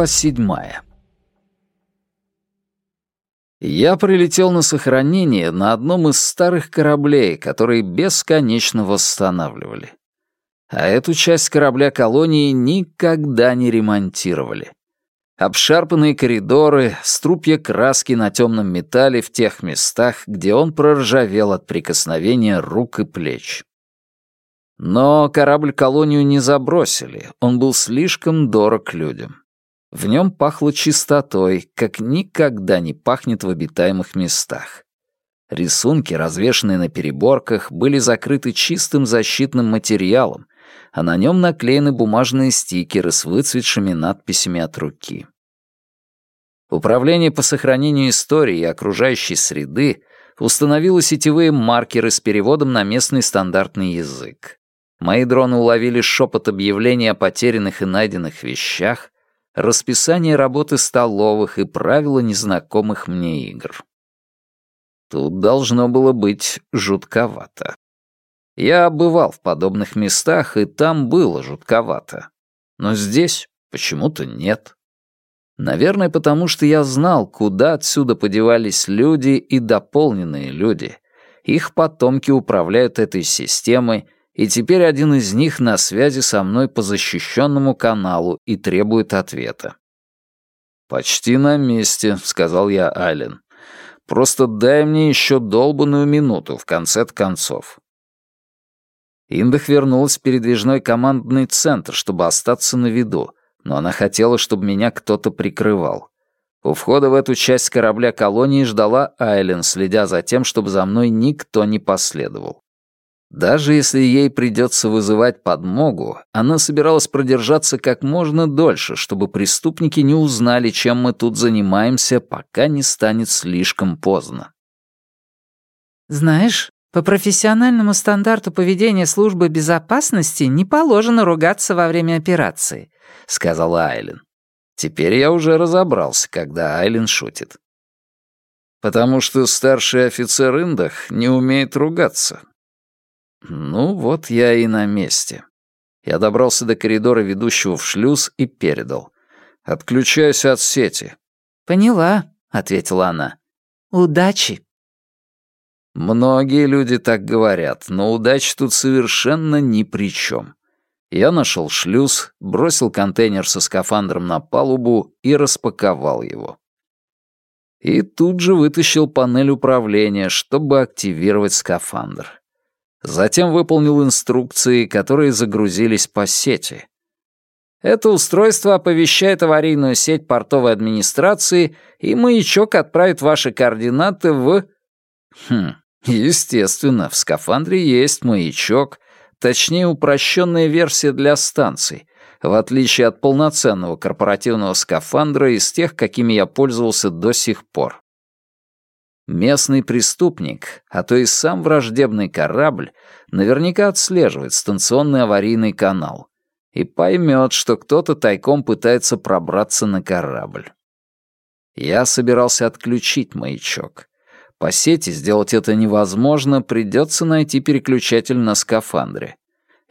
Глава седьмая. Я прилетел на сохранение на одном из старых кораблей, которые бесконечно восстанавливали. А эту часть корабля колонии никогда не ремонтировали. Обшарпанные коридоры, струпья краски на темном металле в тех местах, где он проржавел от прикосновения рук и плеч. Но корабль-колонию не забросили, он был слишком дорог людям. В нем пахло чистотой, как никогда не пахнет в обитаемых местах. Рисунки, развешанные на переборках, были закрыты чистым защитным материалом, а на нем наклеены бумажные стикеры с выцветшими надписями от руки. Управление по сохранению истории и окружающей среды установило сетевые маркеры с переводом на местный стандартный язык. Мои дроны уловили шепот объявлений о потерянных и найденных вещах, расписание работы столовых и правила незнакомых мне игр. Тут должно было быть жутковато. Я бывал в подобных местах, и там было жутковато. Но здесь почему-то нет. Наверное, потому что я знал, куда отсюда подевались люди и дополненные люди. Их потомки управляют этой системой — и теперь один из них на связи со мной по защищенному каналу и требует ответа. «Почти на месте», — сказал я Ален. «Просто дай мне еще долбанную минуту в конце концов». Индах вернулась в передвижной командный центр, чтобы остаться на виду, но она хотела, чтобы меня кто-то прикрывал. У входа в эту часть корабля колонии ждала Айлен, следя за тем, чтобы за мной никто не последовал. Даже если ей придется вызывать подмогу, она собиралась продержаться как можно дольше, чтобы преступники не узнали, чем мы тут занимаемся, пока не станет слишком поздно. «Знаешь, по профессиональному стандарту поведения службы безопасности не положено ругаться во время операции», — сказала Айлен. Теперь я уже разобрался, когда Айлен шутит. «Потому что старший офицер Индах не умеет ругаться», ну вот я и на месте. Я добрался до коридора, ведущего в шлюз, и передал. «Отключаюсь от сети». «Поняла», — ответила она. «Удачи». Многие люди так говорят, но удача тут совершенно ни при чем. Я нашел шлюз, бросил контейнер со скафандром на палубу и распаковал его. И тут же вытащил панель управления, чтобы активировать скафандр. Затем выполнил инструкции, которые загрузились по сети. Это устройство оповещает аварийную сеть портовой администрации, и маячок отправит ваши координаты в... Хм, естественно, в скафандре есть маячок, точнее упрощенная версия для станций, в отличие от полноценного корпоративного скафандра из тех, какими я пользовался до сих пор. Местный преступник, а то и сам враждебный корабль, наверняка отслеживает станционный аварийный канал и поймет, что кто-то тайком пытается пробраться на корабль. Я собирался отключить маячок. По сети сделать это невозможно, придется найти переключатель на скафандре.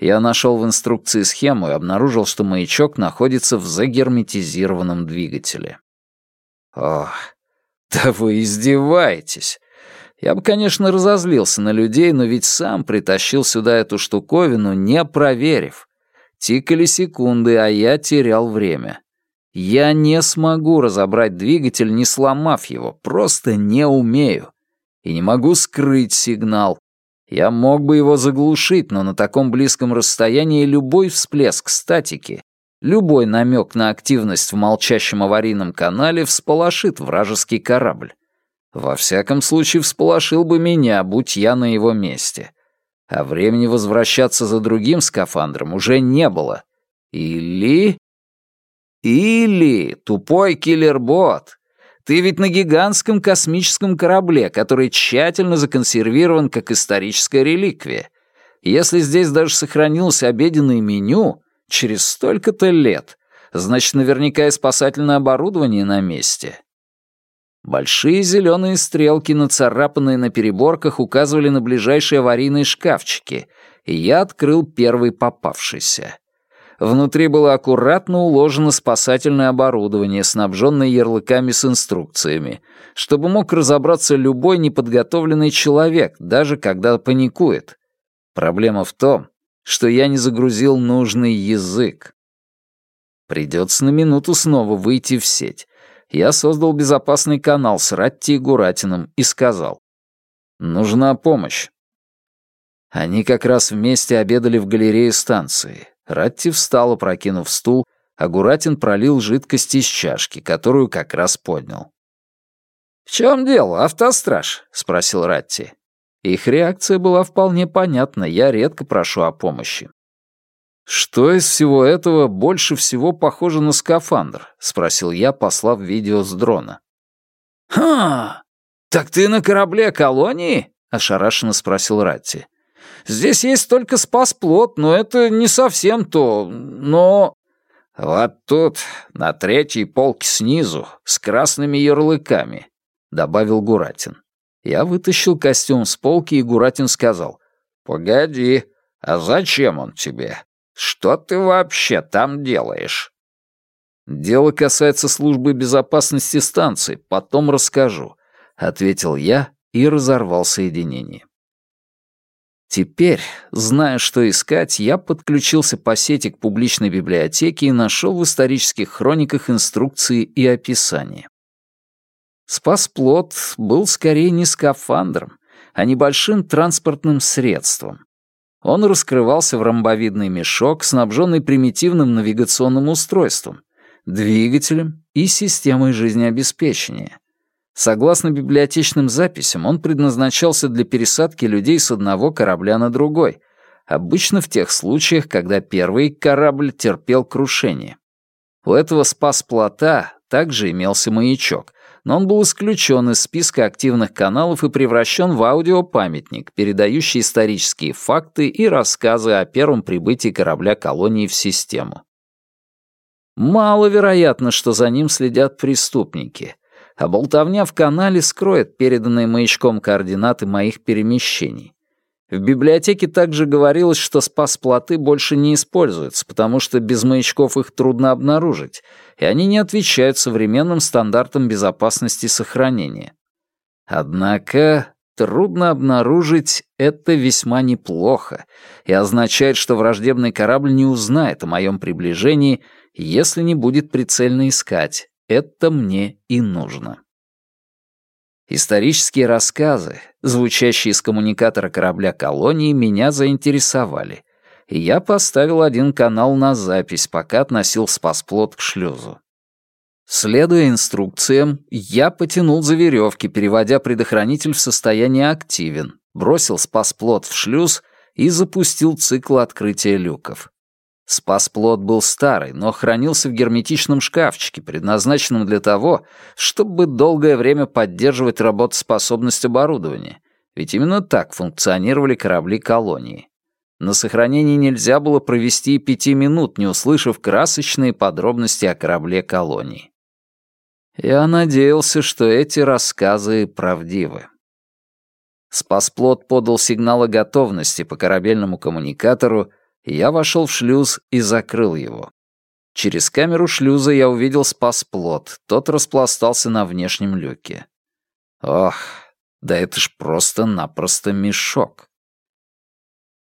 Я нашел в инструкции схему и обнаружил, что маячок находится в загерметизированном двигателе. Ох, «Да вы издеваетесь!» Я бы, конечно, разозлился на людей, но ведь сам притащил сюда эту штуковину, не проверив. Тикали секунды, а я терял время. Я не смогу разобрать двигатель, не сломав его, просто не умею. И не могу скрыть сигнал. Я мог бы его заглушить, но на таком близком расстоянии любой всплеск статики Любой намек на активность в молчащем аварийном канале всполошит вражеский корабль. Во всяком случае, всполошил бы меня, будь я на его месте. А времени возвращаться за другим скафандром уже не было. Или... Или, тупой киллер-бот, ты ведь на гигантском космическом корабле, который тщательно законсервирован как историческая реликвия. Если здесь даже сохранилось обеденное меню, Через столько-то лет. Значит, наверняка и спасательное оборудование на месте. Большие зеленые стрелки, нацарапанные на переборках, указывали на ближайшие аварийные шкафчики, и я открыл первый попавшийся. Внутри было аккуратно уложено спасательное оборудование, снабженное ярлыками с инструкциями, чтобы мог разобраться любой неподготовленный человек, даже когда паникует. Проблема в том, что я не загрузил нужный язык. Придется на минуту снова выйти в сеть. Я создал безопасный канал с Ратти и Гуратином и сказал. «Нужна помощь». Они как раз вместе обедали в галерее станции. Ратти встал, опрокинув стул, а Гуратин пролил жидкость из чашки, которую как раз поднял. «В чем дело, автостраж?» — спросил Ратти. Их реакция была вполне понятна, я редко прошу о помощи. «Что из всего этого больше всего похоже на скафандр?» — спросил я, послав видео с дрона. «Ха! Так ты на корабле колонии?» — ошарашенно спросил Ратти. Здесь есть только спасплот, но это не совсем то, но...» «Вот тут, на третьей полке снизу, с красными ярлыками», — добавил Гуратин. Я вытащил костюм с полки, и Гуратин сказал, «Погоди, а зачем он тебе? Что ты вообще там делаешь?» «Дело касается службы безопасности станции, потом расскажу», — ответил я и разорвал соединение. Теперь, зная, что искать, я подключился по сети к публичной библиотеке и нашел в исторических хрониках инструкции и описания. Спасплот был скорее не скафандром, а небольшим транспортным средством. Он раскрывался в ромбовидный мешок, снабженный примитивным навигационным устройством, двигателем и системой жизнеобеспечения. Согласно библиотечным записям, он предназначался для пересадки людей с одного корабля на другой, обычно в тех случаях, когда первый корабль терпел крушение. У этого спас-плота также имелся маячок, но он был исключен из списка активных каналов и превращен в аудиопамятник, передающий исторические факты и рассказы о первом прибытии корабля колонии в систему. Маловероятно, что за ним следят преступники — а болтовня в канале скроет переданные маячком координаты моих перемещений. В библиотеке также говорилось, что спас-плоты больше не используются, потому что без маячков их трудно обнаружить, и они не отвечают современным стандартам безопасности сохранения. Однако трудно обнаружить это весьма неплохо и означает, что враждебный корабль не узнает о моем приближении, если не будет прицельно искать, это мне и нужно. Исторические рассказы, звучащие из коммуникатора корабля колонии, меня заинтересовали, и я поставил один канал на запись, пока относил спасплот к шлюзу. Следуя инструкциям, я потянул за веревки, переводя предохранитель в состояние активен, бросил спасплот в шлюз и запустил цикл открытия люков. Спасплот был старый, но хранился в герметичном шкафчике, предназначенном для того, чтобы долгое время поддерживать работоспособность оборудования, ведь именно так функционировали корабли колонии. На сохранении нельзя было провести и пяти минут, не услышав красочные подробности о корабле колонии. Я надеялся, что эти рассказы правдивы. Спасплот подал сигнал о готовности по корабельному коммуникатору, я вошел в шлюз и закрыл его. Через камеру шлюза я увидел спасплот, тот распластался на внешнем люке. Ох, да это ж просто-напросто мешок.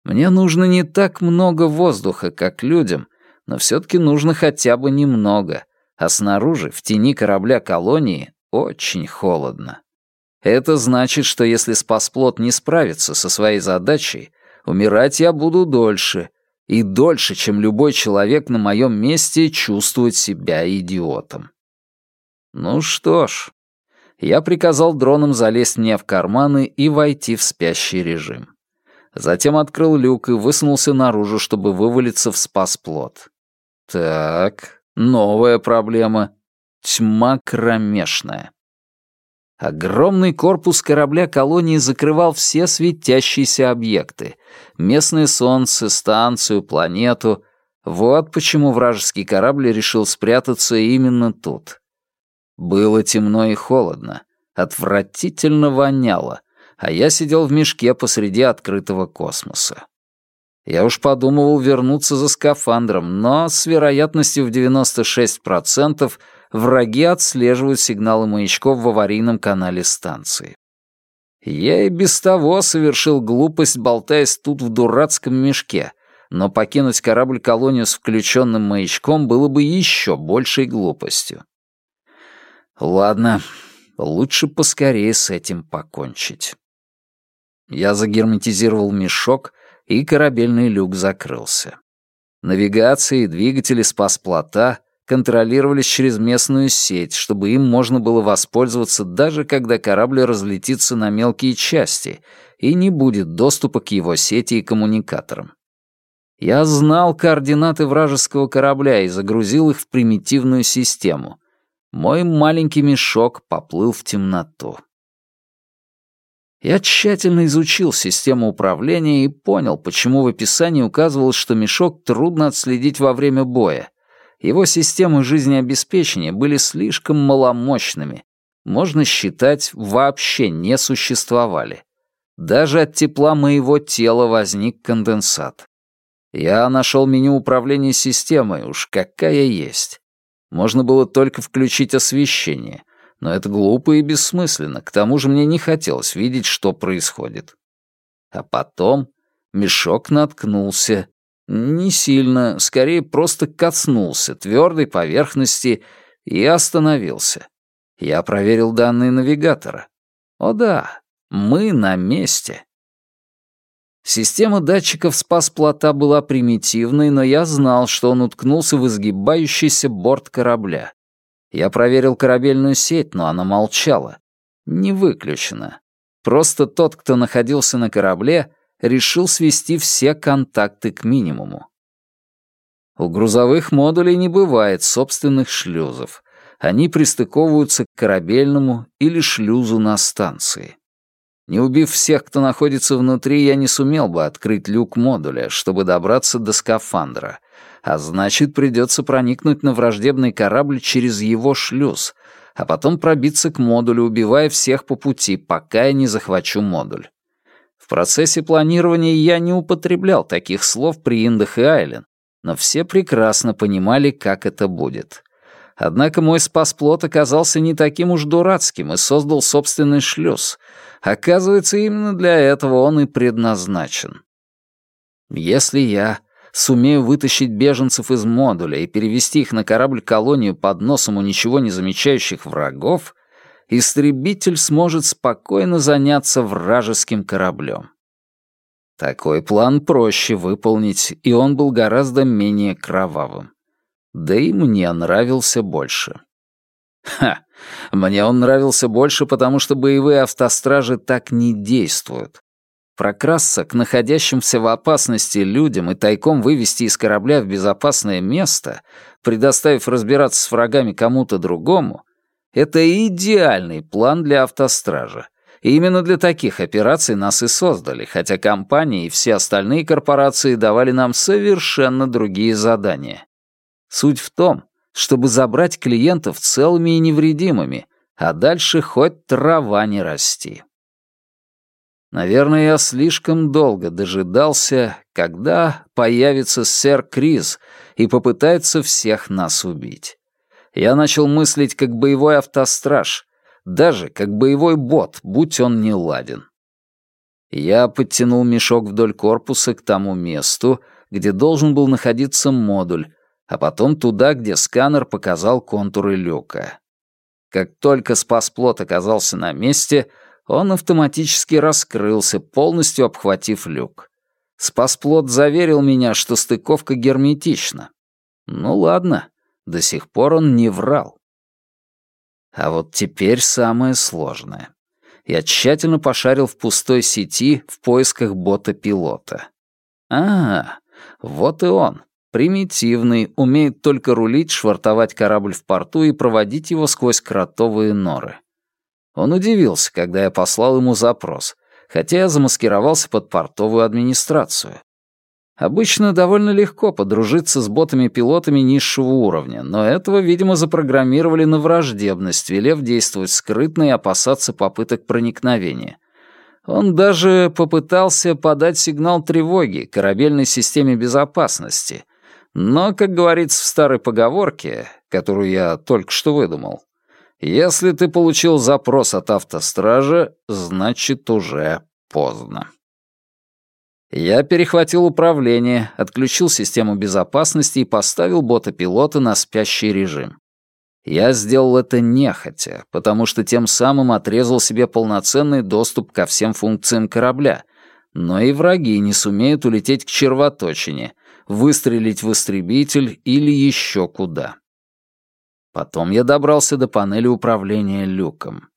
Мне нужно не так много воздуха, как людям, но все-таки нужно хотя бы немного, а снаружи, в тени корабля колонии, очень холодно. Это значит, что если спасплот не справится со своей задачей, умирать я буду дольше, и дольше, чем любой человек на моем месте чувствует себя идиотом. Ну что ж, я приказал дронам залезть мне в карманы и войти в спящий режим. Затем открыл люк и высунулся наружу, чтобы вывалиться в спасплот. Так, новая проблема. Тьма кромешная. Огромный корпус корабля колонии закрывал все светящиеся объекты. Местное солнце, станцию, планету. Вот почему вражеский корабль решил спрятаться именно тут. Было темно и холодно. Отвратительно воняло. А я сидел в мешке посреди открытого космоса. Я уж подумывал вернуться за скафандром, но с вероятностью в 96% враги отслеживают сигналы маячков в аварийном канале станции. Я и без того совершил глупость, болтаясь тут в дурацком мешке, но покинуть корабль-колонию с включенным маячком было бы еще большей глупостью. Ладно, лучше поскорее с этим покончить. Я загерметизировал мешок, и корабельный люк закрылся. Навигация и двигатели спасплота контролировались через местную сеть, чтобы им можно было воспользоваться даже когда корабль разлетится на мелкие части и не будет доступа к его сети и коммуникаторам. Я знал координаты вражеского корабля и загрузил их в примитивную систему. Мой маленький мешок поплыл в темноту. Я тщательно изучил систему управления и понял, почему в описании указывалось, что мешок трудно отследить во время боя. Его системы жизнеобеспечения были слишком маломощными. Можно считать, вообще не существовали. Даже от тепла моего тела возник конденсат. Я нашел меню управления системой, уж какая есть. Можно было только включить освещение, но это глупо и бессмысленно, к тому же мне не хотелось видеть, что происходит. А потом мешок наткнулся. Не сильно, скорее просто коснулся твердой поверхности и остановился. Я проверил данные навигатора. О да, мы на месте. Система датчиков спас-плота была примитивной, но я знал, что он уткнулся в изгибающийся борт корабля. Я проверил корабельную сеть, но она молчала. Не выключена. Просто тот, кто находился на корабле, решил свести все контакты к минимуму. У грузовых модулей не бывает собственных шлюзов. Они пристыковываются к корабельному или шлюзу на станции. Не убив всех, кто находится внутри, я не сумел бы открыть люк модуля, чтобы добраться до скафандра. А значит, придется проникнуть на враждебный корабль через его шлюз, а потом пробиться к модулю, убивая всех по пути, пока я не захвачу модуль. В процессе планирования я не употреблял таких слов при Индах и Айлен, но все прекрасно понимали, как это будет. Однако мой спасплот оказался не таким уж дурацким и создал собственный шлюз. Оказывается, именно для этого он и предназначен. Если я сумею вытащить беженцев из модуля и перевести их на корабль-колонию под носом у ничего не замечающих врагов, истребитель сможет спокойно заняться вражеским кораблем. Такой план проще выполнить, и он был гораздо менее кровавым. Да и мне нравился больше. Ха, мне он нравился больше, потому что боевые автостражи так не действуют. Прокрасться к находящимся в опасности людям и тайком вывести из корабля в безопасное место, предоставив разбираться с врагами кому-то другому, это идеальный план для автостража. И именно для таких операций нас и создали, хотя компании и все остальные корпорации давали нам совершенно другие задания. Суть в том, чтобы забрать клиентов целыми и невредимыми, а дальше хоть трава не расти. Наверное, я слишком долго дожидался, когда появится сэр Криз и попытается всех нас убить. Я начал мыслить как боевой автостраж, даже как боевой бот, будь он не ладен. Я подтянул мешок вдоль корпуса к тому месту, где должен был находиться модуль, а потом туда, где сканер показал контуры люка. Как только спасплот оказался на месте, он автоматически раскрылся, полностью обхватив люк. Спасплот заверил меня, что стыковка герметична. Ну ладно, до сих пор он не врал. А вот теперь самое сложное. Я тщательно пошарил в пустой сети в поисках бота-пилота. А, вот и он. Примитивный, умеет только рулить, швартовать корабль в порту и проводить его сквозь кротовые норы. Он удивился, когда я послал ему запрос, хотя я замаскировался под портовую администрацию. Обычно довольно легко подружиться с ботами-пилотами низшего уровня, но этого, видимо, запрограммировали на враждебность, велев действовать скрытно и опасаться попыток проникновения. Он даже попытался подать сигнал тревоги корабельной системе безопасности, но, как говорится в старой поговорке, которую я только что выдумал, если ты получил запрос от автостража, значит, уже поздно. Я перехватил управление, отключил систему безопасности и поставил бота-пилота на спящий режим. Я сделал это нехотя, потому что тем самым отрезал себе полноценный доступ ко всем функциям корабля. Но и враги не сумеют улететь к червоточине, выстрелить в истребитель или еще куда. Потом я добрался до панели управления люком.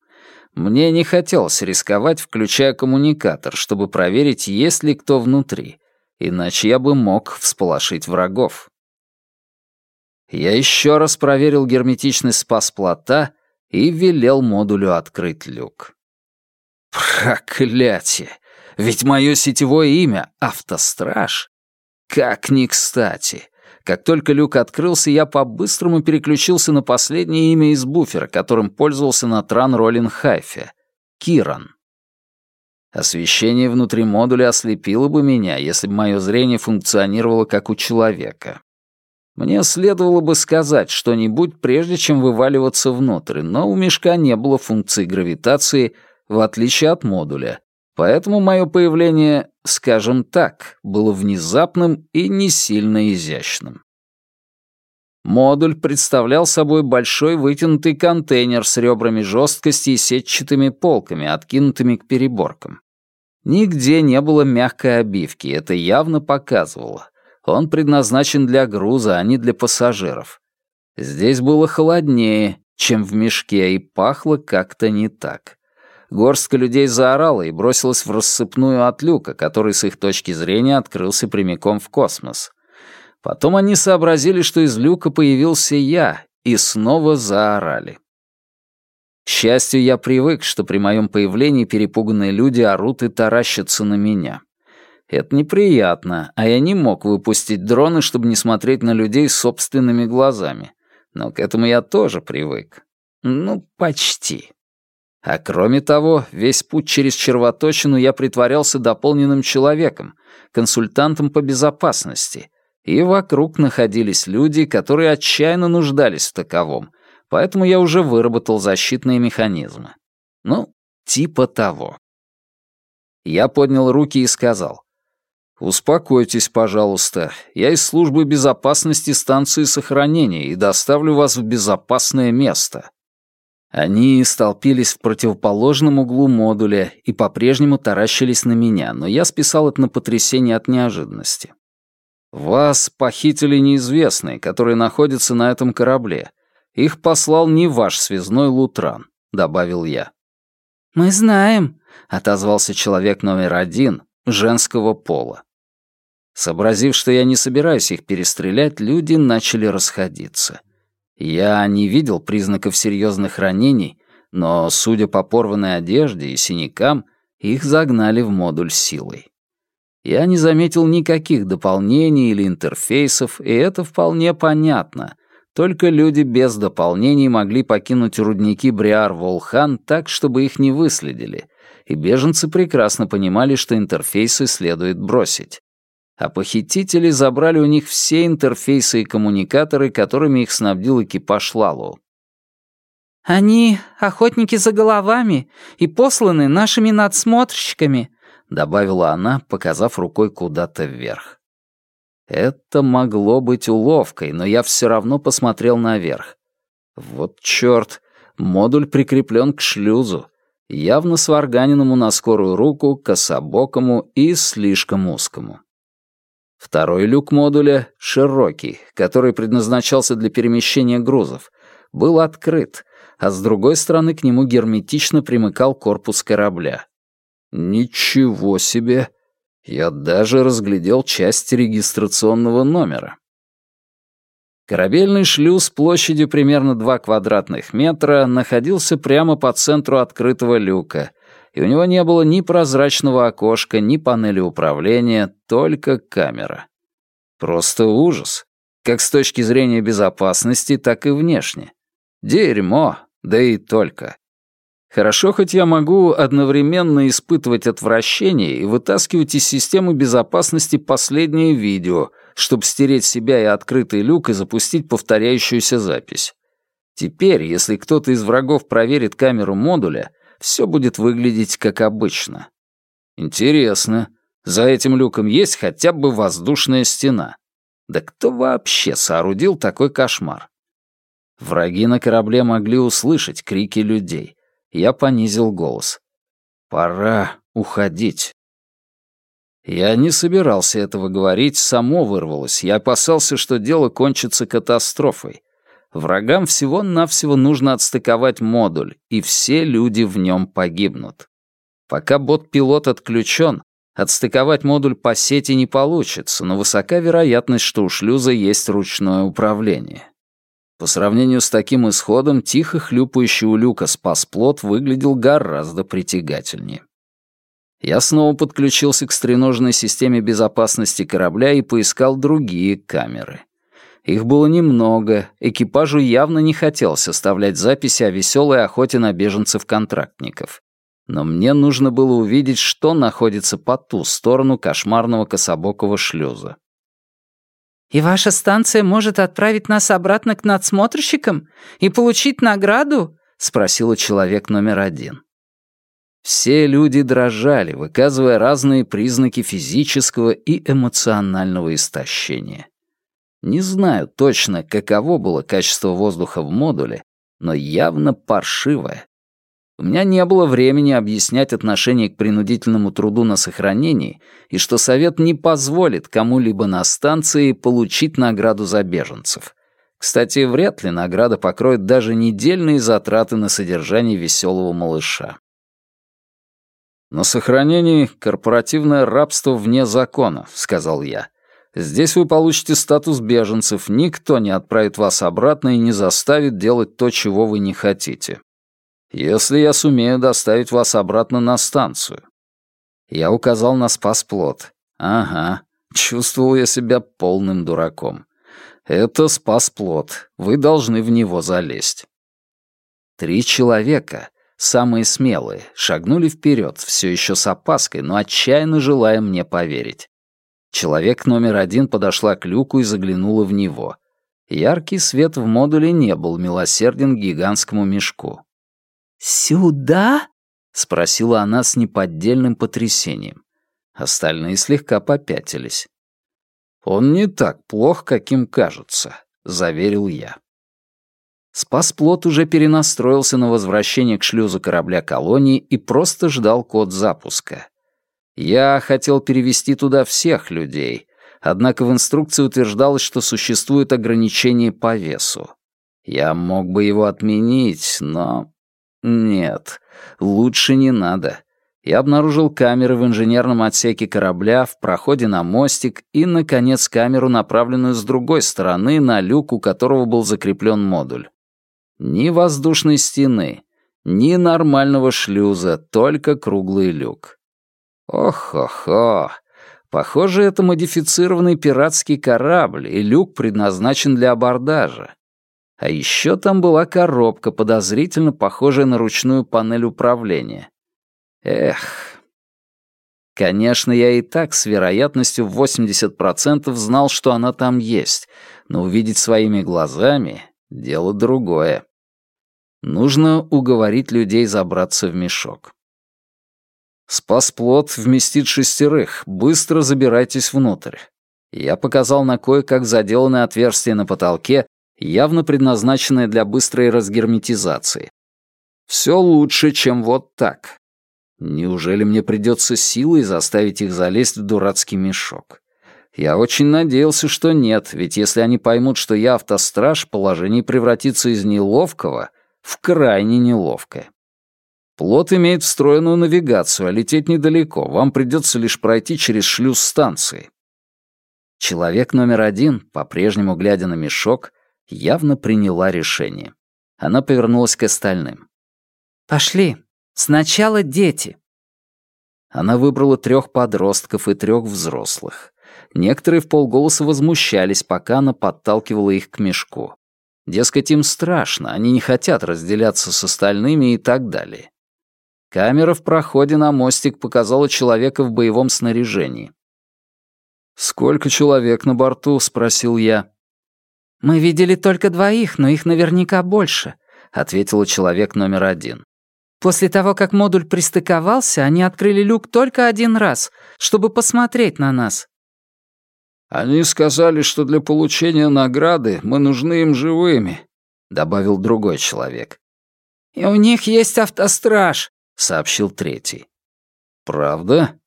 Мне не хотелось рисковать, включая коммуникатор, чтобы проверить, есть ли кто внутри, иначе я бы мог всполошить врагов. Я еще раз проверил герметичность спас-плота и велел модулю открыть люк. Проклятие! Ведь мое сетевое имя — Автостраж. Как ни кстати. Как только люк открылся, я по-быстрому переключился на последнее имя из буфера, которым пользовался на Тран Роллин Хайфе — Киран. Освещение внутри модуля ослепило бы меня, если бы мое зрение функционировало как у человека. Мне следовало бы сказать что-нибудь, прежде чем вываливаться внутрь, но у мешка не было функции гравитации, в отличие от модуля, Поэтому мое появление, скажем так, было внезапным и не сильно изящным. Модуль представлял собой большой вытянутый контейнер с ребрами жесткости и сетчатыми полками, откинутыми к переборкам. Нигде не было мягкой обивки, это явно показывало. Он предназначен для груза, а не для пассажиров. Здесь было холоднее, чем в мешке, и пахло как-то не так. Горстка людей заорала и бросилась в рассыпную от люка, который с их точки зрения открылся прямиком в космос. Потом они сообразили, что из люка появился я, и снова заорали. К счастью, я привык, что при моем появлении перепуганные люди орут и таращатся на меня. Это неприятно, а я не мог выпустить дроны, чтобы не смотреть на людей собственными глазами. Но к этому я тоже привык. Ну, почти. А кроме того, весь путь через червоточину я притворялся дополненным человеком, консультантом по безопасности, и вокруг находились люди, которые отчаянно нуждались в таковом, поэтому я уже выработал защитные механизмы. Ну, типа того. Я поднял руки и сказал, «Успокойтесь, пожалуйста. Я из службы безопасности станции сохранения и доставлю вас в безопасное место». Они столпились в противоположном углу модуля и по-прежнему таращились на меня, но я списал это на потрясение от неожиданности. «Вас похитили неизвестные, которые находятся на этом корабле. Их послал не ваш связной Лутран», — добавил я. «Мы знаем», — отозвался человек номер один, женского пола. Сообразив, что я не собираюсь их перестрелять, люди начали расходиться. Я не видел признаков серьезных ранений, но, судя по порванной одежде и синякам, их загнали в модуль силой. Я не заметил никаких дополнений или интерфейсов, и это вполне понятно. Только люди без дополнений могли покинуть рудники Бриар-Волхан так, чтобы их не выследили, и беженцы прекрасно понимали, что интерфейсы следует бросить а похитители забрали у них все интерфейсы и коммуникаторы, которыми их снабдил экипаж Лалу. «Они охотники за головами и посланы нашими надсмотрщиками», добавила она, показав рукой куда-то вверх. Это могло быть уловкой, но я все равно посмотрел наверх. Вот черт, модуль прикреплен к шлюзу, явно сварганенному на скорую руку, кособокому и слишком узкому. Второй люк модуля, широкий, который предназначался для перемещения грузов, был открыт, а с другой стороны к нему герметично примыкал корпус корабля. Ничего себе! Я даже разглядел часть регистрационного номера. Корабельный шлюз площадью примерно 2 квадратных метра находился прямо по центру открытого люка — и у него не было ни прозрачного окошка, ни панели управления, только камера. Просто ужас, как с точки зрения безопасности, так и внешне. Дерьмо, да и только. Хорошо, хоть я могу одновременно испытывать отвращение и вытаскивать из системы безопасности последнее видео, чтобы стереть себя и открытый люк и запустить повторяющуюся запись. Теперь, если кто-то из врагов проверит камеру модуля, все будет выглядеть как обычно. Интересно, за этим люком есть хотя бы воздушная стена? Да кто вообще соорудил такой кошмар? Враги на корабле могли услышать крики людей. Я понизил голос. «Пора уходить». Я не собирался этого говорить, само вырвалось. Я опасался, что дело кончится катастрофой. Врагам всего-навсего нужно отстыковать модуль, и все люди в нем погибнут. Пока бот-пилот отключен, отстыковать модуль по сети не получится, но высока вероятность, что у шлюза есть ручное управление. По сравнению с таким исходом, тихо хлюпающий у люка спасплот выглядел гораздо притягательнее. Я снова подключился к стреноженной системе безопасности корабля и поискал другие камеры. Их было немного, экипажу явно не хотелось оставлять записи о веселой охоте на беженцев-контрактников. Но мне нужно было увидеть, что находится по ту сторону кошмарного кособокого шлюза. «И ваша станция может отправить нас обратно к надсмотрщикам и получить награду?» — спросила человек номер один. Все люди дрожали, выказывая разные признаки физического и эмоционального истощения. Не знаю точно, каково было качество воздуха в модуле, но явно паршивое у меня не было времени объяснять отношение к принудительному труду на сохранении и что Совет не позволит кому-либо на станции получить награду за беженцев. Кстати, вряд ли награда покроет даже недельные затраты на содержание веселого малыша. «На сохранении корпоративное рабство вне закона», — сказал я. «Здесь вы получите статус беженцев, никто не отправит вас обратно и не заставит делать то, чего вы не хотите если я сумею доставить вас обратно на станцию». Я указал на спасплот. «Ага, чувствовал я себя полным дураком. Это спасплот, вы должны в него залезть». Три человека, самые смелые, шагнули вперед, все еще с опаской, но отчаянно желая мне поверить. Человек номер один подошла к люку и заглянула в него. Яркий свет в модуле не был милосерден гигантскому мешку. «Сюда?» — спросила она с неподдельным потрясением. Остальные слегка попятились. «Он не так плох, каким кажется», — заверил я. Спасплот уже перенастроился на возвращение к шлюзу корабля колонии и просто ждал код запуска. Я хотел перевести туда всех людей, однако в инструкции утверждалось, что существует ограничение по весу. Я мог бы его отменить, но нет, лучше не надо. Я обнаружил камеры в инженерном отсеке корабля, в проходе на мостик и, наконец, камеру, направленную с другой стороны на люк, у которого был закреплен модуль. Ни воздушной стены, ни нормального шлюза, только круглый люк. Ох-хо-хо. Похоже, это модифицированный пиратский корабль, и люк предназначен для абордажа. А еще там была коробка, подозрительно похожая на ручную панель управления. Эх. Конечно, я и так с вероятностью в 80% знал, что она там есть, но увидеть своими глазами — дело другое. Нужно уговорить людей забраться в мешок. Спасплот вместит шестерых, быстро забирайтесь внутрь. Я показал на кое-как заделанное отверстие на потолке, явно предназначенная для быстрой разгерметизации. Все лучше, чем вот так. Неужели мне придется силой заставить их залезть в дурацкий мешок? Я очень надеялся, что нет, ведь если они поймут, что я автостраж, положение превратится из неловкого в крайне неловкое. Плот имеет встроенную навигацию, а лететь недалеко. Вам придется лишь пройти через шлюз станции. Человек номер один, по-прежнему глядя на мешок, явно приняла решение. Она повернулась к остальным. «Пошли. Сначала дети». Она выбрала трех подростков и трех взрослых. Некоторые в полголоса возмущались, пока она подталкивала их к мешку. Дескать, им страшно, они не хотят разделяться с остальными и так далее. Камера в проходе на мостик показала человека в боевом снаряжении. «Сколько человек на борту?» — спросил я. «Мы видели только двоих, но их наверняка больше», — ответила человек номер один. «После того, как модуль пристыковался, они открыли люк только один раз, чтобы посмотреть на нас». «Они сказали, что для получения награды мы нужны им живыми», — добавил другой человек. «И у них есть автостраж», — сообщил третий. «Правда?»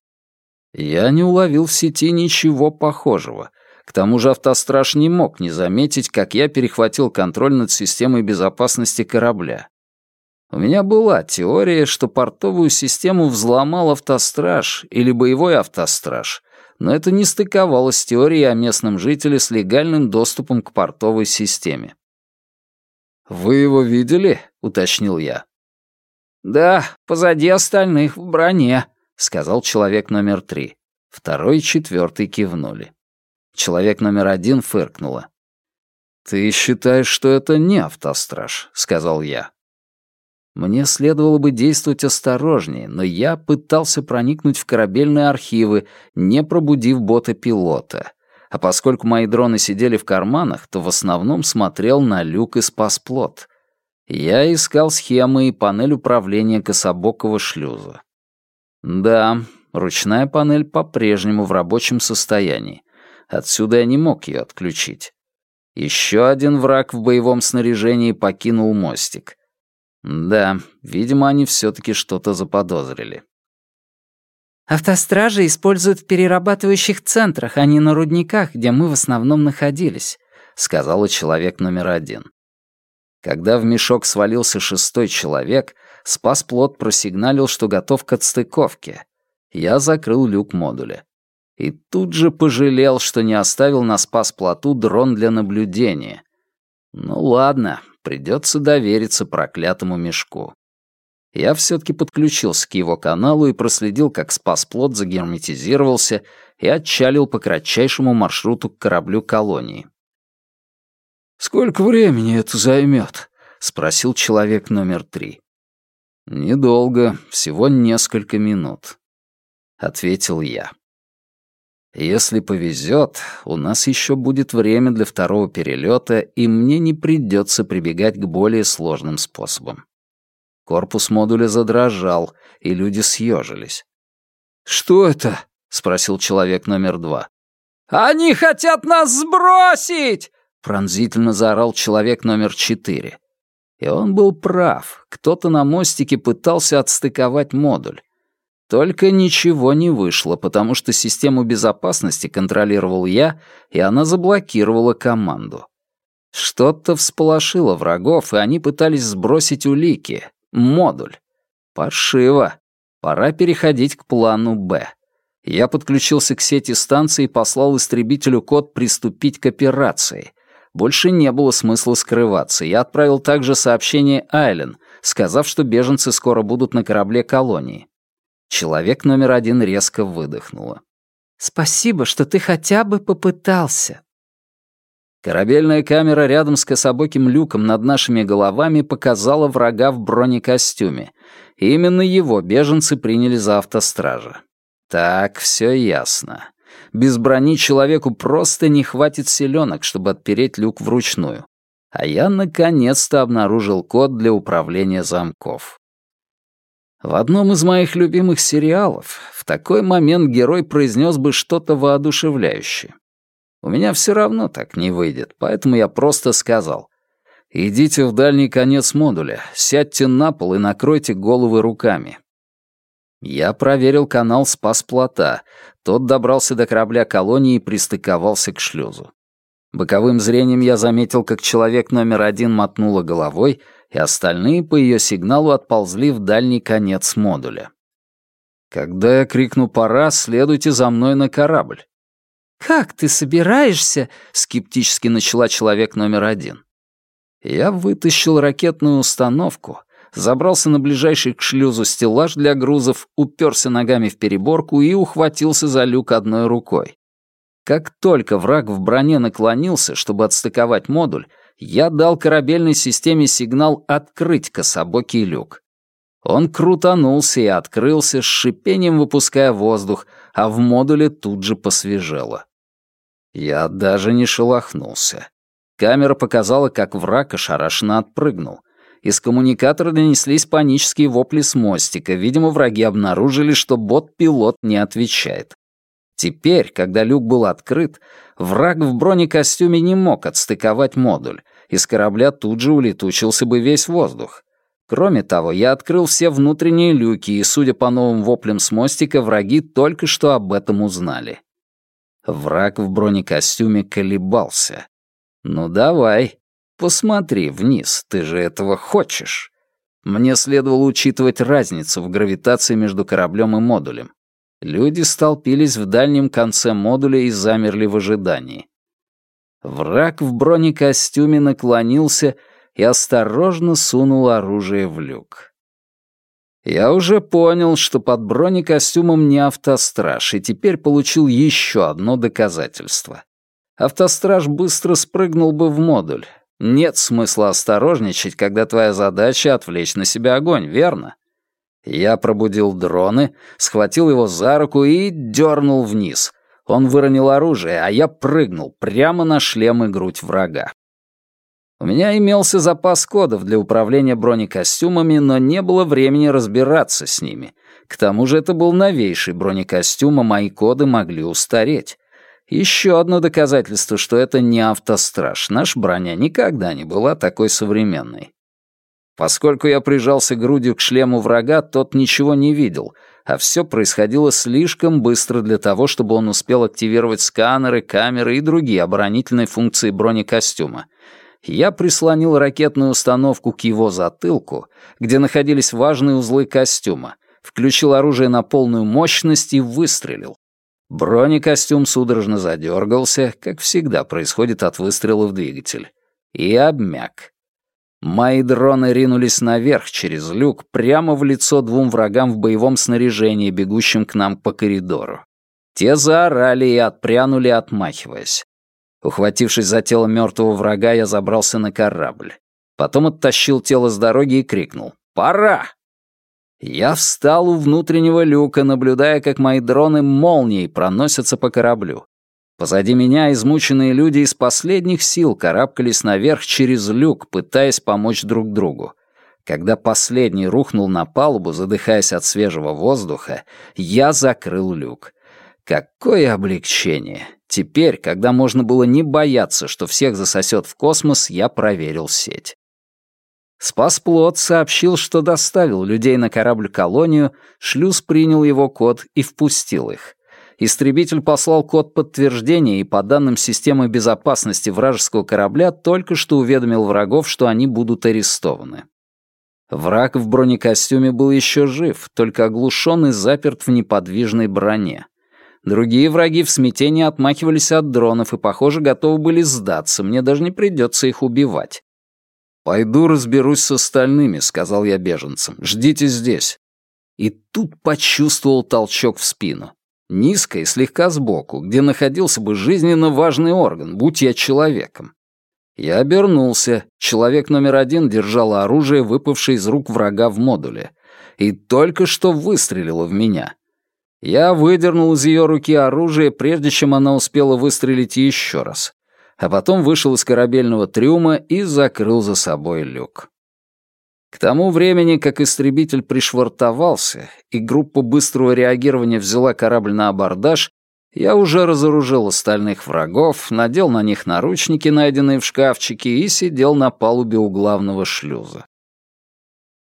Я не уловил в сети ничего похожего. К тому же автостраж не мог не заметить, как я перехватил контроль над системой безопасности корабля. У меня была теория, что портовую систему взломал автостраж или боевой автостраж, но это не стыковалось с теорией о местном жителе с легальным доступом к портовой системе. «Вы его видели?» — уточнил я. «Да, позади остальных в броне», — сказал человек номер три. Второй и четвертый кивнули. Человек номер один фыркнула. «Ты считаешь, что это не автостраж?» — сказал я. Мне следовало бы действовать осторожнее, но я пытался проникнуть в корабельные архивы, не пробудив бота-пилота. А поскольку мои дроны сидели в карманах, то в основном смотрел на люк и спасплот. Я искал схемы и панель управления кособокого шлюза. Да, ручная панель по-прежнему в рабочем состоянии. Отсюда я не мог ее отключить. Еще один враг в боевом снаряжении покинул мостик. Да, видимо, они все-таки что-то заподозрили. «Автостражи используют в перерабатывающих центрах, а не на рудниках, где мы в основном находились», — сказала человек номер один. Когда в мешок свалился шестой человек, спас-плот просигналил, что готов к отстыковке. Я закрыл люк модуля. И тут же пожалел, что не оставил на спас-плоту дрон для наблюдения. Ну ладно, придется довериться проклятому мешку. Я все-таки подключился к его каналу и проследил, как спас-плот загерметизировался и отчалил по кратчайшему маршруту к кораблю колонии. «Сколько времени это займет?» — спросил человек номер три. «Недолго, всего несколько минут», — ответил я. Если повезет, у нас еще будет время для второго перелета, и мне не придется прибегать к более сложным способам. Корпус модуля задрожал, и люди съежились. «Что это?» — спросил человек номер два. «Они хотят нас сбросить!» — пронзительно заорал человек номер четыре. И он был прав. Кто-то на мостике пытался отстыковать модуль. Только ничего не вышло, потому что систему безопасности контролировал я, и она заблокировала команду. Что-то всполошило врагов, и они пытались сбросить улики. Модуль. Паршиво. Пора переходить к плану «Б». Я подключился к сети станции и послал истребителю код «Приступить к операции». Больше не было смысла скрываться. Я отправил также сообщение Айлен, сказав, что беженцы скоро будут на корабле колонии. Человек номер один резко выдохнула. «Спасибо, что ты хотя бы попытался». Корабельная камера рядом с кособоким люком над нашими головами показала врага в бронекостюме. И именно его беженцы приняли за автостража. Так, все ясно. Без брони человеку просто не хватит селенок, чтобы отпереть люк вручную. А я наконец-то обнаружил код для управления замков. В одном из моих любимых сериалов в такой момент герой произнес бы что-то воодушевляющее. У меня все равно так не выйдет, поэтому я просто сказал. «Идите в дальний конец модуля, сядьте на пол и накройте головы руками». Я проверил канал спас плота. Тот добрался до корабля колонии и пристыковался к шлюзу. Боковым зрением я заметил, как человек номер один мотнула головой — и остальные по ее сигналу отползли в дальний конец модуля. Когда я крикну «пора», следуйте за мной на корабль. «Как ты собираешься?» — скептически начала человек номер один. Я вытащил ракетную установку, забрался на ближайший к шлюзу стеллаж для грузов, уперся ногами в переборку и ухватился за люк одной рукой. Как только враг в броне наклонился, чтобы отстыковать модуль, я дал корабельной системе сигнал открыть кособокий люк. Он крутанулся и открылся, с шипением выпуская воздух, а в модуле тут же посвежело. Я даже не шелохнулся. Камера показала, как враг ошарашенно отпрыгнул. Из коммуникатора донеслись панические вопли с мостика. Видимо, враги обнаружили, что бот-пилот не отвечает. Теперь, когда люк был открыт, враг в бронекостюме не мог отстыковать модуль. Из корабля тут же улетучился бы весь воздух. Кроме того, я открыл все внутренние люки, и, судя по новым воплям с мостика, враги только что об этом узнали. Враг в бронекостюме колебался. «Ну давай, посмотри вниз, ты же этого хочешь». Мне следовало учитывать разницу в гравитации между кораблем и модулем. Люди столпились в дальнем конце модуля и замерли в ожидании. Враг в бронекостюме наклонился и осторожно сунул оружие в люк. Я уже понял, что под бронекостюмом не автостраж, и теперь получил еще одно доказательство. Автостраж быстро спрыгнул бы в модуль. Нет смысла осторожничать, когда твоя задача — отвлечь на себя огонь, верно? Я пробудил дроны, схватил его за руку и дернул вниз. Он выронил оружие, а я прыгнул прямо на шлем и грудь врага. У меня имелся запас кодов для управления бронекостюмами, но не было времени разбираться с ними. К тому же это был новейший бронекостюм, а мои коды могли устареть. Еще одно доказательство, что это не автостраж. Наша броня никогда не была такой современной. Поскольку я прижался грудью к шлему врага, тот ничего не видел, а все происходило слишком быстро для того, чтобы он успел активировать сканеры, камеры и другие оборонительные функции бронекостюма — я прислонил ракетную установку к его затылку, где находились важные узлы костюма, включил оружие на полную мощность и выстрелил. Бронекостюм судорожно задергался, как всегда происходит от выстрела в двигатель, и обмяк. Мои дроны ринулись наверх через люк прямо в лицо двум врагам в боевом снаряжении, бегущим к нам по коридору. Те заорали и отпрянули, отмахиваясь. Ухватившись за тело мертвого врага, я забрался на корабль. Потом оттащил тело с дороги и крикнул «Пора!». Я встал у внутреннего люка, наблюдая, как мои дроны молнией проносятся по кораблю. Позади меня измученные люди из последних сил карабкались наверх через люк, пытаясь помочь друг другу. Когда последний рухнул на палубу, задыхаясь от свежего воздуха, я закрыл люк. Какое облегчение! Теперь, когда можно было не бояться, что всех засосет в космос, я проверил сеть. Спасплот сообщил, что доставил людей на корабль-колонию, шлюз принял его код и впустил их. Истребитель послал код подтверждения и по данным системы безопасности вражеского корабля только что уведомил врагов, что они будут арестованы. Враг в бронекостюме был еще жив, только оглушен и заперт в неподвижной броне. Другие враги в смятении отмахивались от дронов и, похоже, готовы были сдаться, мне даже не придется их убивать. «Пойду разберусь с остальными», — сказал я беженцам. «Ждите здесь». И тут почувствовал толчок в спину. Низко и слегка сбоку, где находился бы жизненно важный орган, будь я человеком. Я обернулся. Человек номер один держал оружие, выпавшее из рук врага в модуле. И только что выстрелило в меня. Я выдернул из ее руки оружие, прежде чем она успела выстрелить еще раз, а потом вышел из корабельного трюма и закрыл за собой люк. К тому времени, как истребитель пришвартовался и группа быстрого реагирования взяла корабль на абордаж, я уже разоружил остальных врагов, надел на них наручники, найденные в шкафчике, и сидел на палубе у главного шлюза.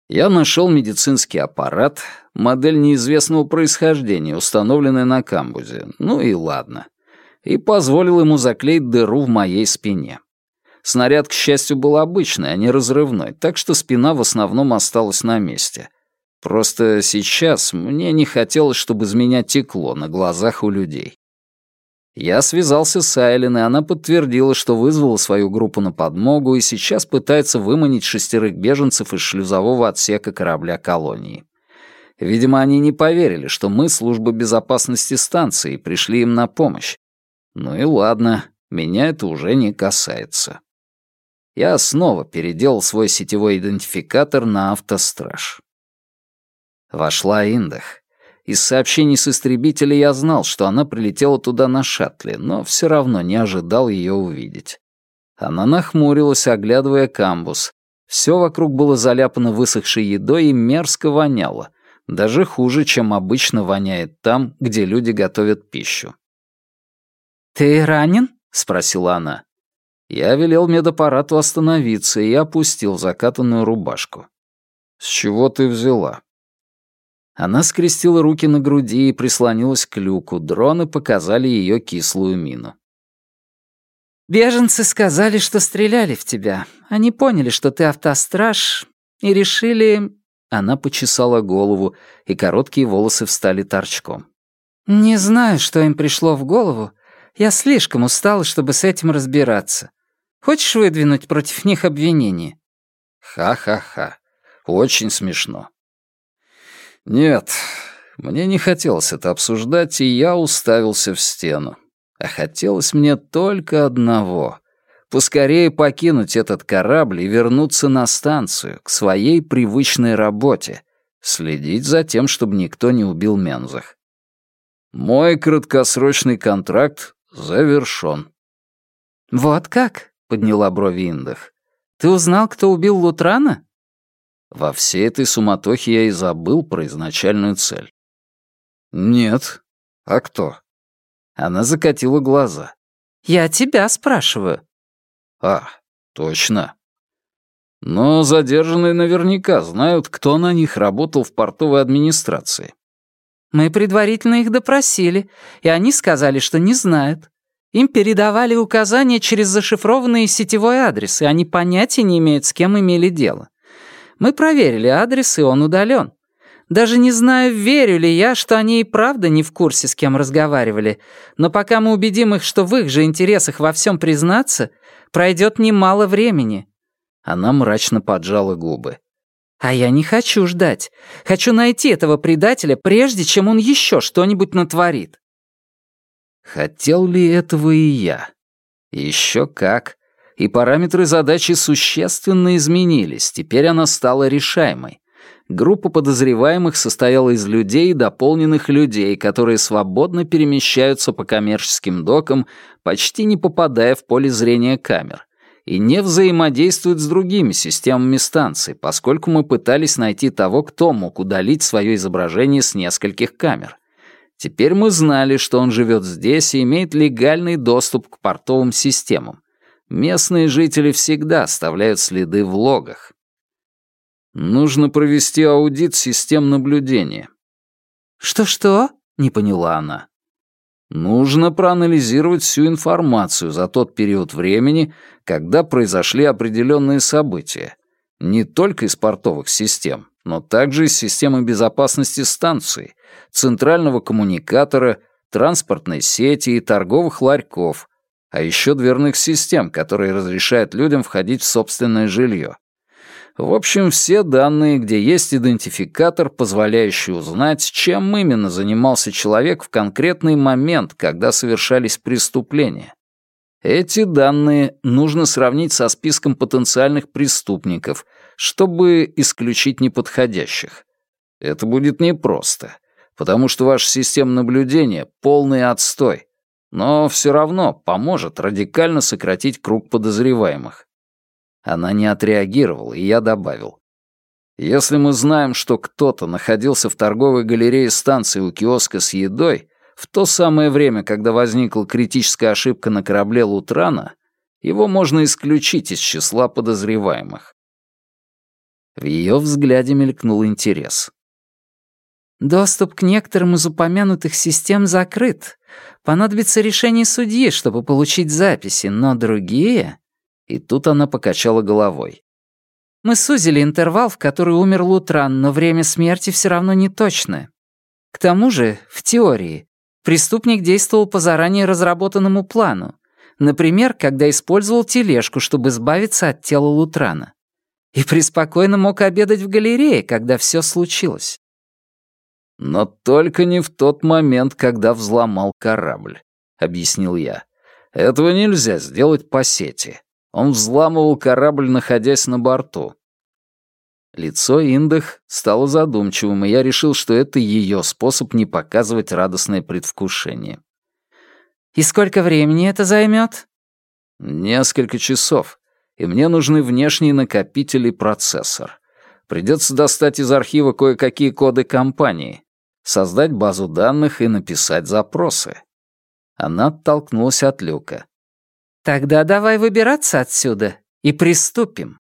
Я нашел медицинский аппарат, модель неизвестного происхождения, установленная на камбузе. Ну и ладно. И позволил ему заклеить дыру в моей спине. Снаряд, к счастью, был обычный, а не разрывной, так что спина в основном осталась на месте. Просто сейчас мне не хотелось, чтобы из меня текло на глазах у людей. Я связался с Айлен, и она подтвердила, что вызвала свою группу на подмогу и сейчас пытается выманить шестерых беженцев из шлюзового отсека корабля колонии. Видимо, они не поверили, что мы служба безопасности станции и пришли им на помощь. Ну и ладно, меня это уже не касается. Я снова переделал свой сетевой идентификатор на автостраж. Вошла Индах. Из сообщений с истребителя я знал, что она прилетела туда на шаттле, но все равно не ожидал ее увидеть. Она нахмурилась, оглядывая камбус. Все вокруг было заляпано высохшей едой и мерзко воняло. Даже хуже, чем обычно воняет там, где люди готовят пищу. «Ты ранен?» — спросила она. Я велел медаппарату остановиться и опустил закатанную рубашку. «С чего ты взяла?» Она скрестила руки на груди и прислонилась к люку. Дроны показали ее кислую мину. «Беженцы сказали, что стреляли в тебя. Они поняли, что ты автостраж, и решили...» Она почесала голову, и короткие волосы встали торчком. «Не знаю, что им пришло в голову. Я слишком устала, чтобы с этим разбираться. Хочешь выдвинуть против них обвинение?» «Ха-ха-ха. Очень смешно. Нет, мне не хотелось это обсуждать, и я уставился в стену. А хотелось мне только одного — поскорее покинуть этот корабль и вернуться на станцию, к своей привычной работе, следить за тем, чтобы никто не убил Мензах. Мой краткосрочный контракт завершён. «Вот как?» — подняла брови Индах. «Ты узнал, кто убил Лутрана?» Во всей этой суматохе я и забыл про изначальную цель. «Нет. А кто?» Она закатила глаза. «Я тебя спрашиваю». «А, точно. Но задержанные наверняка знают, кто на них работал в портовой администрации». «Мы предварительно их допросили, и они сказали, что не знают. Им передавали указания через зашифрованный сетевой адрес, и они понятия не имеют, с кем имели дело. Мы проверили адрес, и он удален. Даже не знаю, верю ли я, что они и правда не в курсе, с кем разговаривали. Но пока мы убедим их, что в их же интересах во всем признаться, пройдет немало времени». Она мрачно поджала губы. «А я не хочу ждать. Хочу найти этого предателя, прежде чем он еще что-нибудь натворит». Хотел ли этого и я? Еще как и параметры задачи существенно изменились, теперь она стала решаемой. Группа подозреваемых состояла из людей и дополненных людей, которые свободно перемещаются по коммерческим докам, почти не попадая в поле зрения камер, и не взаимодействуют с другими системами станций, поскольку мы пытались найти того, кто мог удалить свое изображение с нескольких камер. Теперь мы знали, что он живет здесь и имеет легальный доступ к портовым системам. Местные жители всегда оставляют следы в логах. Нужно провести аудит систем наблюдения. «Что-что?» — не поняла она. Нужно проанализировать всю информацию за тот период времени, когда произошли определенные события. Не только из портовых систем, но также из системы безопасности станции, центрального коммуникатора, транспортной сети и торговых ларьков, а еще дверных систем, которые разрешают людям входить в собственное жилье. В общем, все данные, где есть идентификатор, позволяющий узнать, чем именно занимался человек в конкретный момент, когда совершались преступления. Эти данные нужно сравнить со списком потенциальных преступников, чтобы исключить неподходящих. Это будет непросто, потому что ваша система наблюдения — полный отстой, но все равно поможет радикально сократить круг подозреваемых. Она не отреагировала, и я добавил. Если мы знаем, что кто-то находился в торговой галерее станции у киоска с едой, в то самое время, когда возникла критическая ошибка на корабле Лутрана, его можно исключить из числа подозреваемых. В ее взгляде мелькнул интерес. Доступ к некоторым из упомянутых систем закрыт. Понадобится решение судьи, чтобы получить записи, но другие...» И тут она покачала головой. «Мы сузили интервал, в который умер Лутран, но время смерти все равно не точное. К тому же, в теории, преступник действовал по заранее разработанному плану, например, когда использовал тележку, чтобы избавиться от тела Лутрана. И преспокойно мог обедать в галерее, когда все случилось. «Но только не в тот момент, когда взломал корабль», — объяснил я. «Этого нельзя сделать по сети. Он взламывал корабль, находясь на борту». Лицо Индах стало задумчивым, и я решил, что это ее способ не показывать радостное предвкушение. «И сколько времени это займет?» «Несколько часов, и мне нужны внешние накопители и процессор. Придется достать из архива кое-какие коды компании, создать базу данных и написать запросы». Она оттолкнулась от люка. «Тогда давай выбираться отсюда и приступим».